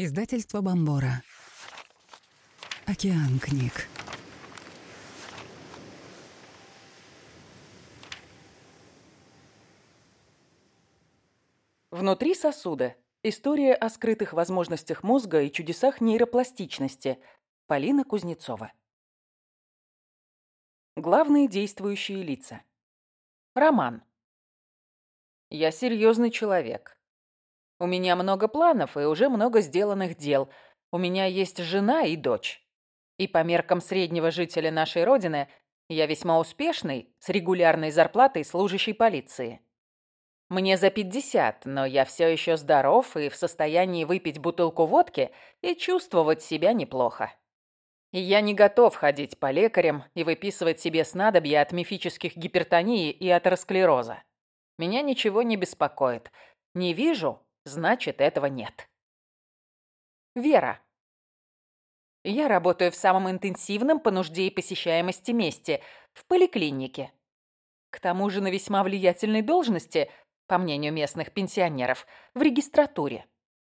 Издательство Бомбора. Океан книг. Внутри сосуда. История о скрытых возможностях мозга и чудесах нейропластичности. Полина Кузнецова. Главные действующие лица. Роман. Я серьезный человек. У меня много планов и уже много сделанных дел. У меня есть жена и дочь. И по меркам среднего жителя нашей родины я весьма успешный, с регулярной зарплатой служащей полиции. Мне за 50, но я все еще здоров и в состоянии выпить бутылку водки и чувствовать себя неплохо. И я не готов ходить по лекарям и выписывать себе снадобья от мифических гипертонии и атеросклероза. Меня ничего не беспокоит. Не вижу, значит, этого нет. Вера. Я работаю в самом интенсивном по нужде и посещаемости месте, в поликлинике. К тому же на весьма влиятельной должности, по мнению местных пенсионеров, в регистратуре.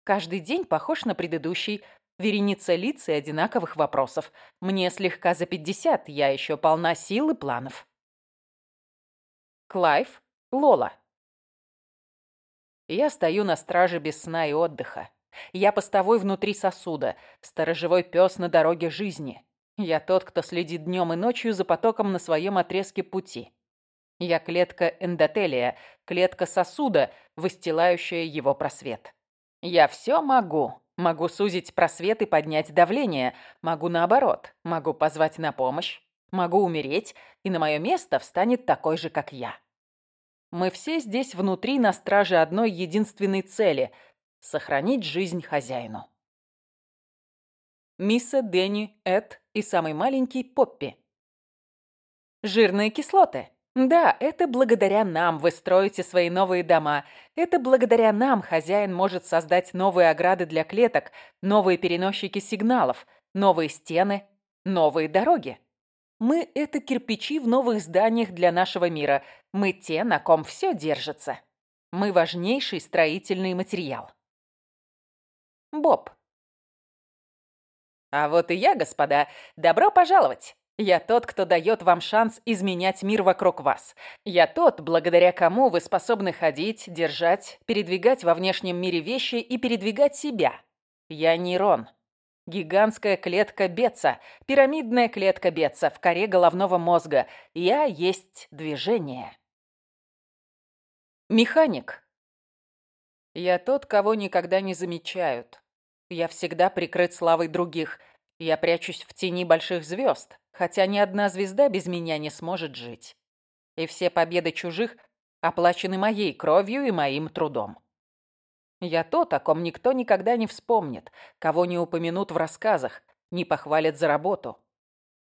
Каждый день похож на предыдущий, вереница лиц и одинаковых вопросов. Мне слегка за 50, я еще полна сил и планов. Клайв, Лола. Я стою на страже без сна и отдыха. Я постовой внутри сосуда, сторожевой пес на дороге жизни. Я тот, кто следит днем и ночью за потоком на своем отрезке пути. Я клетка эндотелия, клетка сосуда, выстилающая его просвет. Я все могу. Могу сузить просвет и поднять давление. Могу наоборот. Могу позвать на помощь. Могу умереть, и на мое место встанет такой же, как я. Мы все здесь внутри на страже одной единственной цели – сохранить жизнь хозяину. Мисса, Дэнни, Эд и самый маленький Поппи. Жирные кислоты. Да, это благодаря нам вы строите свои новые дома. Это благодаря нам хозяин может создать новые ограды для клеток, новые переносчики сигналов, новые стены, новые дороги. Мы — это кирпичи в новых зданиях для нашего мира. Мы те, на ком все держится. Мы важнейший строительный материал. Боб. А вот и я, господа. Добро пожаловать. Я тот, кто дает вам шанс изменять мир вокруг вас. Я тот, благодаря кому вы способны ходить, держать, передвигать во внешнем мире вещи и передвигать себя. Я нейрон. Гигантская клетка Бетца, пирамидная клетка Бетца в коре головного мозга. Я есть движение. Механик. Я тот, кого никогда не замечают. Я всегда прикрыт славой других. Я прячусь в тени больших звезд, хотя ни одна звезда без меня не сможет жить. И все победы чужих оплачены моей кровью и моим трудом. Я тот, о ком никто никогда не вспомнит, кого не упомянут в рассказах, не похвалят за работу.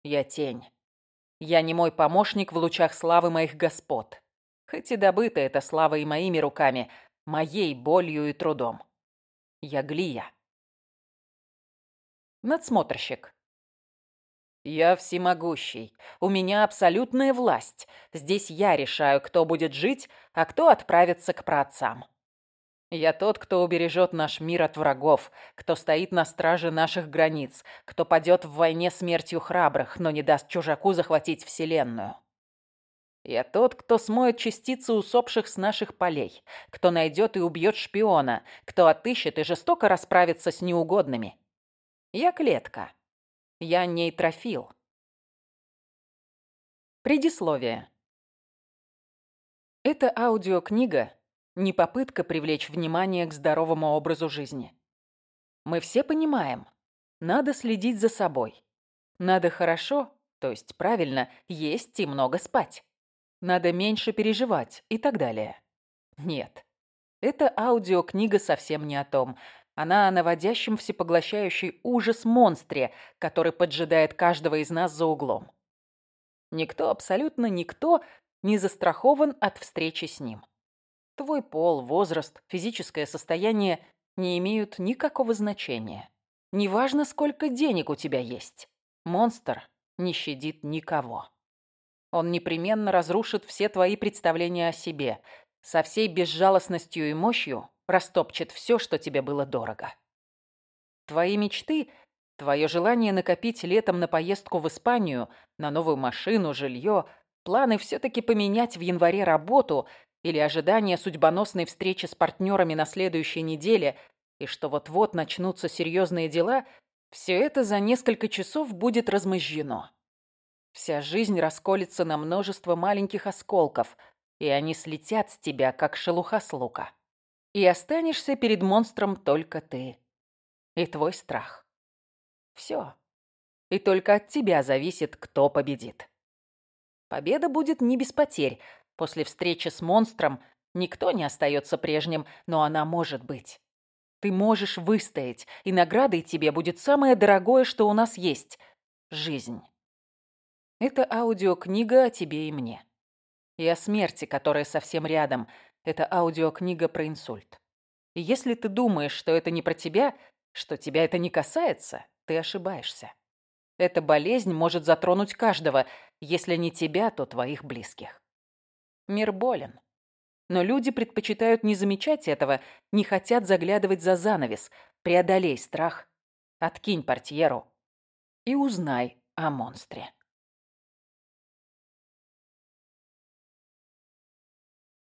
Я тень. Я не мой помощник в лучах славы моих господ. Хоть и добыта эта слава и моими руками, моей болью и трудом. Я Глия. Надсмотрщик. Я всемогущий. У меня абсолютная власть. Здесь я решаю, кто будет жить, а кто отправится к праотцам. Я тот, кто убережет наш мир от врагов, кто стоит на страже наших границ, кто падет в войне смертью храбрых, но не даст чужаку захватить Вселенную. Я тот, кто смоет частицы усопших с наших полей, кто найдет и убьет шпиона, кто отыщет и жестоко расправится с неугодными. Я клетка. Я нейтрофил. Предисловие. Эта аудиокнига не попытка привлечь внимание к здоровому образу жизни. Мы все понимаем, надо следить за собой. Надо хорошо, то есть правильно, есть и много спать. Надо меньше переживать и так далее. Нет, эта аудиокнига совсем не о том. Она о наводящем всепоглощающий ужас монстре, который поджидает каждого из нас за углом. Никто, абсолютно никто, не застрахован от встречи с ним. Твой пол, возраст, физическое состояние не имеют никакого значения. Неважно, сколько денег у тебя есть. Монстр не щадит никого. Он непременно разрушит все твои представления о себе. Со всей безжалостностью и мощью растопчет все, что тебе было дорого. Твои мечты, твое желание накопить летом на поездку в Испанию, на новую машину, жилье, планы все-таки поменять в январе работу или ожидание судьбоносной встречи с партнерами на следующей неделе и что вот-вот начнутся серьезные дела, все это за несколько часов будет размозжено. Вся жизнь расколется на множество маленьких осколков, и они слетят с тебя, как шелуха с лука. И останешься перед монстром только ты. И твой страх. Все. И только от тебя зависит, кто победит. Победа будет не без потерь. После встречи с монстром никто не остается прежним, но она может быть. Ты можешь выстоять, и наградой тебе будет самое дорогое, что у нас есть — жизнь. Это аудиокнига о тебе и мне. И о смерти, которая совсем рядом. Это аудиокнига про инсульт. И если ты думаешь, что это не про тебя, что тебя это не касается, ты ошибаешься. Эта болезнь может затронуть каждого, если не тебя, то твоих близких. Мир болен. Но люди предпочитают не замечать этого, не хотят заглядывать за занавес. Преодолей страх, откинь портьеру и узнай о монстре.